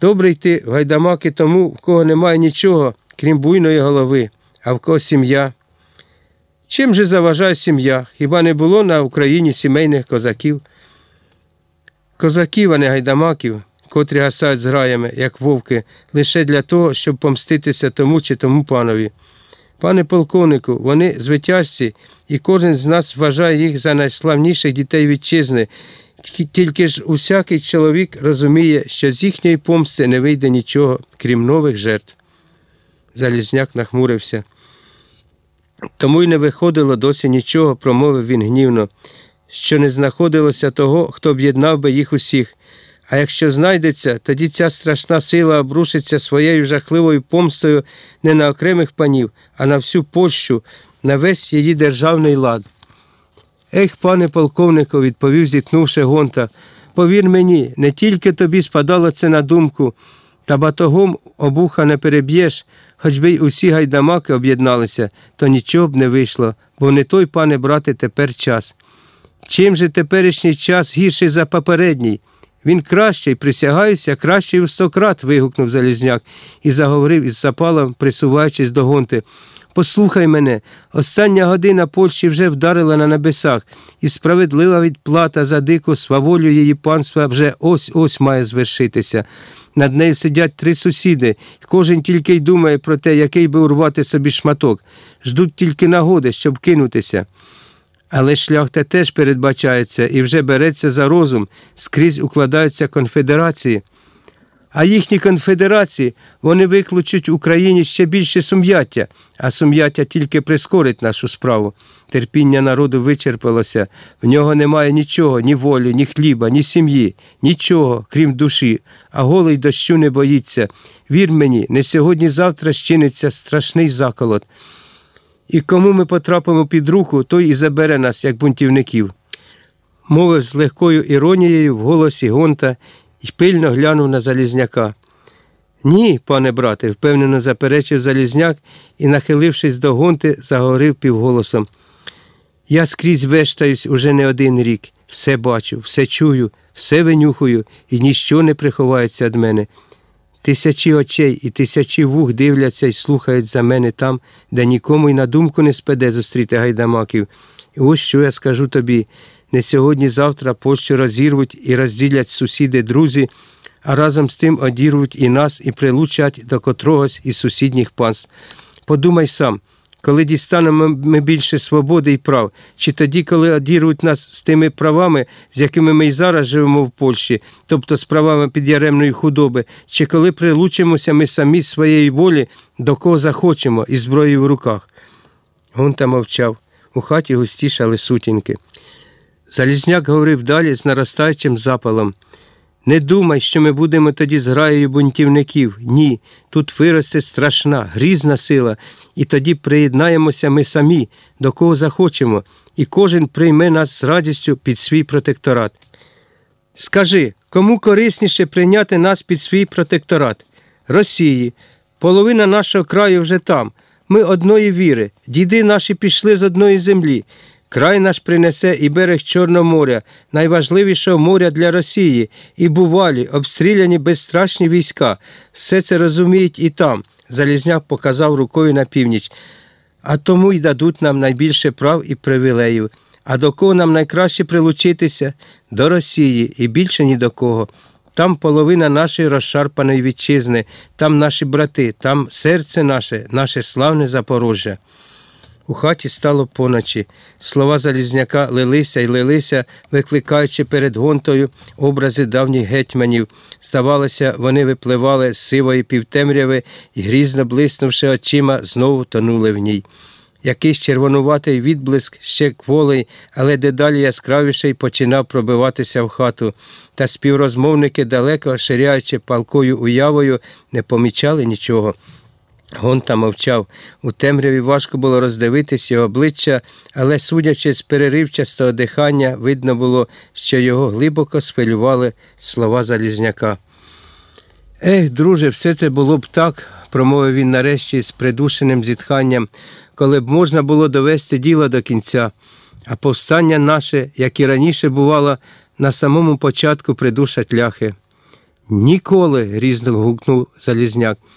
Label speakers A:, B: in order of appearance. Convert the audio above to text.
A: Добре йти гайдамаки тому, в кого немає нічого, крім буйної голови, а в кого сім'я. Чим же заважає сім'я? Хіба не було на Україні сімейних козаків? Козаків, а не гайдамаків, котрі гасають з граями, як вовки, лише для того, щоб помститися тому чи тому панові. Пане полковнику, вони звитяжці, і кожен з нас вважає їх за найславніших дітей вітчизни. Ті- Тільки ж усякий чоловік розуміє, що з їхньої помсти не вийде нічого, крім нових жертв. Залізняк нахмурився. Тому й не виходило досі нічого, промовив він гнівно, що не знаходилося того, хто об'єднав би їх усіх. А якщо знайдеться, тоді ця страшна сила обрушиться своєю жахливою помстою не на окремих панів, а на всю Польщу, на весь її державний лад. Ех, пане полковнику, відповів, зітхнувши гонта, повір мені, не тільки тобі спадало це на думку, та батогом обуха не переб'єш, хоч би й усі гайдамаки об'єдналися, то нічого б не вийшло, бо не той, пане брате, тепер час. Чим же теперішній час гірший за попередній? Він кращий, присягаюся, кращий у сто крат. вигукнув Залізняк і заговорив із запалом, присуваючись до гонти. Послухай мене, остання година Польщі вже вдарила на небесах, і справедлива відплата за дику сваволю її панства вже ось ось має звершитися. Над нею сидять три сусіди, і кожен тільки й думає про те, який би урвати собі шматок. Ждуть тільки нагоди, щоб кинутися. Але шляхта теж передбачається і вже береться за розум, скрізь укладаються конфедерації. А їхні конфедерації вони викличуть Україні ще більше сум'яття, а сум'яття тільки прискорить нашу справу. Терпіння народу вичерпалося, в нього немає нічого, ні волі, ні хліба, ні сім'ї, нічого, крім душі, а голий дощу не боїться. Вір мені, не сьогодні-завтра щиниться страшний заколот. І кому ми потрапимо під руку, той і забере нас, як бунтівників. Мовив з легкою іронією в голосі Гонта і пильно глянув на Залізняка. Ні, пане брате, впевнено заперечив Залізняк і, нахилившись до Гонти, заговорив півголосом. Я скрізь вештаюсь уже не один рік. Все бачу, все чую, все винюхую, і ніщо не приховається від мене. Тисячі очей і тисячі вух дивляться і слухають за мене там, де нікому й на думку не спаде зустріти гайдамаків. І ось що я скажу тобі. Не сьогодні-завтра Польщу розірвуть і розділять сусіди друзі, а разом з тим одірвуть і нас, і прилучать до котрогось із сусідніх панств. Подумай сам, коли дістанемо ми більше свободи і прав, чи тоді, коли одірвуть нас з тими правами, з якими ми й зараз живемо в Польщі, тобто з правами підяремної худоби, чи коли прилучимося ми самі з своєї волі, до кого захочемо, із зброєю в руках. Гунта мовчав. У хаті густішали сутінки. Залізняк говорив далі з наростаючим запалом. Не думай, що ми будемо тоді зграєю бунтівників. Ні, тут виросте страшна, грізна сила, і тоді приєднаємося ми самі, до кого захочемо, і кожен прийме нас з радістю під свій протекторат. Скажи, кому корисніше прийняти нас під свій протекторат? Росії. Половина нашого краю вже там. Ми одної віри, діди наші пішли з одної землі. Край наш принесе і берег Чорного моря, найважливішого моря для Росії, і бувалі, обстріляні безстрашні війська. Все це розуміють і там. Залізняк показав рукою на північ. А тому й дадуть нам найбільше прав і привілеїв. А до кого нам найкраще прилучитися? До Росії і більше ні до кого. Там половина нашої розшарпаної вітчизни, там наші брати, там серце наше, наше славне Запорожжя. У хаті стало поночі. Слова Залізняка лилися й лилися, викликаючи перед гонтою образи давніх гетьманів. Здавалося, вони випливали з сивої півтемряви і, грізно блиснувши очима, знову тонули в ній. Якийсь червонуватий відблиск ще кволий, але дедалі яскравіший починав пробиватися в хату, та співрозмовники, далеко ширяючи палкою уявою, не помічали нічого. Гонта мовчав. У темряві важко було роздивитись його обличчя, але, судячи з переривчастого дихання, видно було, що його глибоко схвилювали слова Залізняка. Ех, друже, все це було б так, промовив він нарешті з придушеним зітханням, коли б можна було довести діло до кінця, а повстання наше, як і раніше бувало, на самому початку придушать ляхи. Ніколи. різно гукнув Залізняк.